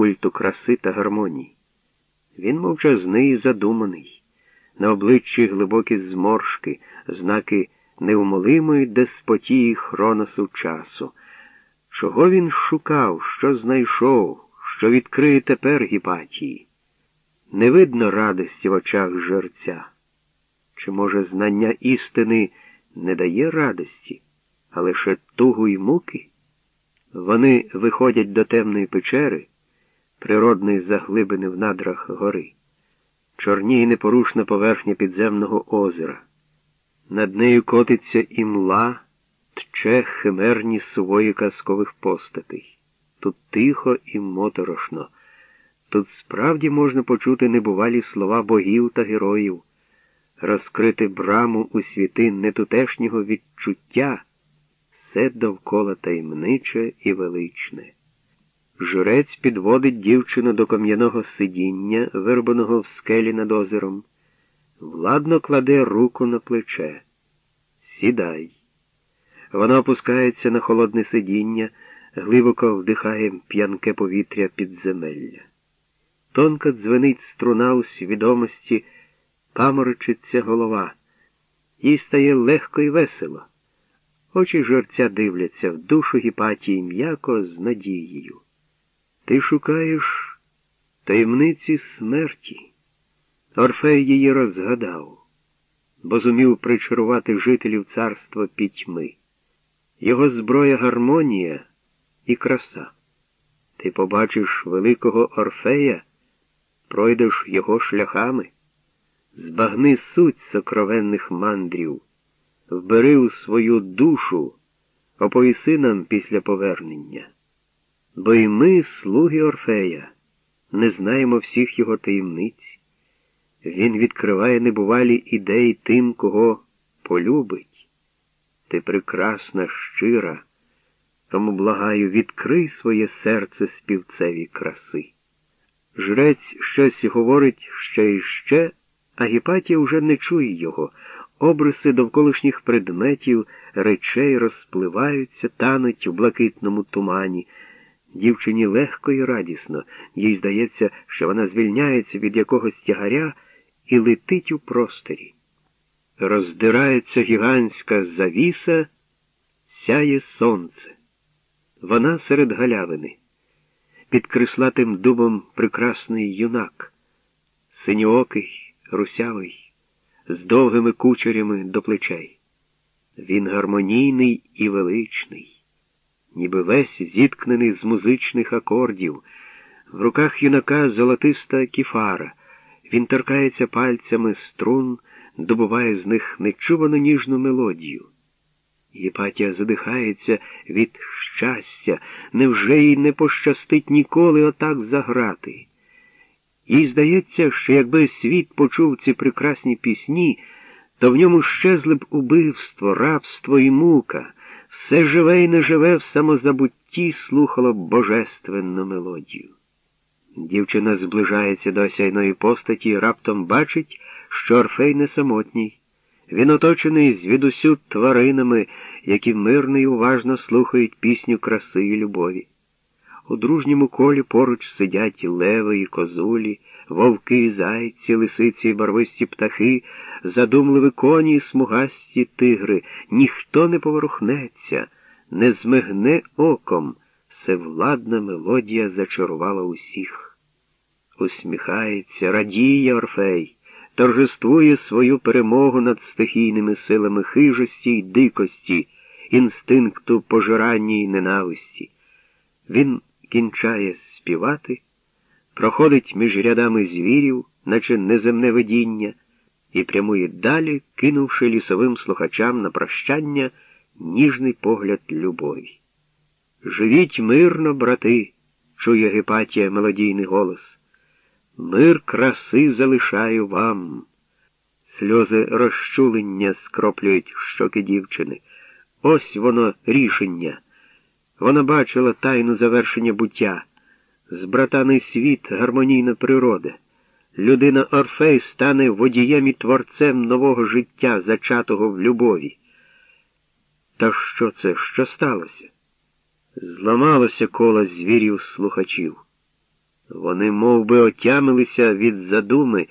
культу краси та гармонії. Він мовчазний і задуманий, на обличчі глибокі зморшки, знаки неумолимої деспотії хроносу часу. Чого він шукав, що знайшов, що відкриє тепер гіпатії? Не видно радості в очах жерця. Чи, може, знання істини не дає радості, а лише тугу й муки? Вони виходять до темної печери, природної заглибини в надрах гори, чорніє непорушна поверхня підземного озера. Над нею котиться імла, тче химерні сувої казкових постатей. Тут тихо і моторошно. Тут справді можна почути небувалі слова богів та героїв, розкрити браму у світи нетутешнього відчуття, все довкола таємниче і величне. Журець підводить дівчину до кам'яного сидіння, вирубаного в скелі над озером, владно кладе руку на плече. Сідай. Вона опускається на холодне сидіння, глибоко вдихає п'янке повітря підземелля. Тонко дзвенить струна у свідомості, паморочиться голова. Їй стає легко і весело. Очі жерця дивляться в душу гіпатії м'яко з надією. Ти шукаєш таємниці смерті. Орфей її розгадав, бо зумів причарувати жителів царства пітьми. Його зброя гармонія і краса. Ти побачиш великого Орфея, пройдеш його шляхами, збагни суть сокровенних мандрів, вбери у свою душу, оповіси нам після повернення. Бо й ми, слуги Орфея, не знаємо всіх його таємниць. Він відкриває небувалі ідеї тим, кого полюбить. Ти прекрасна, щира, тому благаю, відкрий своє серце співцеві краси. Жрець щось говорить ще і ще, а Гіпатія вже не чує його. Обриси довколишніх предметів, речей розпливаються, тануть у блакитному тумані. Дівчині легко і радісно, їй здається, що вона звільняється від якогось тягаря і летить у просторі. Роздирається гігантська завіса, сяє сонце. Вона серед галявини. Під крислатим дубом прекрасний юнак, синьоокий, русявий, з довгими кучерями до плечей. Він гармонійний і величний ніби весь зіткнений з музичних акордів. В руках юнака золотиста кіфара. Він торкається пальцями струн, добуває з них нечувану ніжну мелодію. Єпатія задихається від щастя, невже їй не пощастить ніколи отак заграти? Їй здається, що якби світ почув ці прекрасні пісні, то в ньому щезли б убивство, рабство і мука. Все живе і неживе в самозабутті слухало божественну мелодію. Дівчина зближається до осяйної постаті і раптом бачить, що Орфей не самотній. Він оточений звідусю тваринами, які мирно і уважно слухають пісню краси і любові. У дружньому колі поруч сидять леви і козулі, вовки, зайці, лисиці, барвисті птахи, задумливі коні і смугасті тигри. Ніхто не поворухнеться, не змигне оком. Всевладна мелодія зачарувала усіх. Усміхається, радіє Орфей, торжествує свою перемогу над стихійними силами хижості й дикості, інстинкту пожирання й ненависті. Він кінчає співати, проходить між рядами звірів, наче неземне видіння, і прямує далі, кинувши лісовим слухачам на прощання ніжний погляд любові. Живіть мирно, брати, чує Гепатія мелодійний голос. Мир краси залишаю вам. Сльози розчулення скроплюють щоки дівчини. Ось воно рішення. Вона бачила тайну завершення буття, збратаний світ, гармонійна природа. Людина Орфей стане водієм і творцем нового життя, зачатого в любові. Та що це? Що сталося? Зламалося коло звірів слухачів. Вони мов би, отямилися від задуми.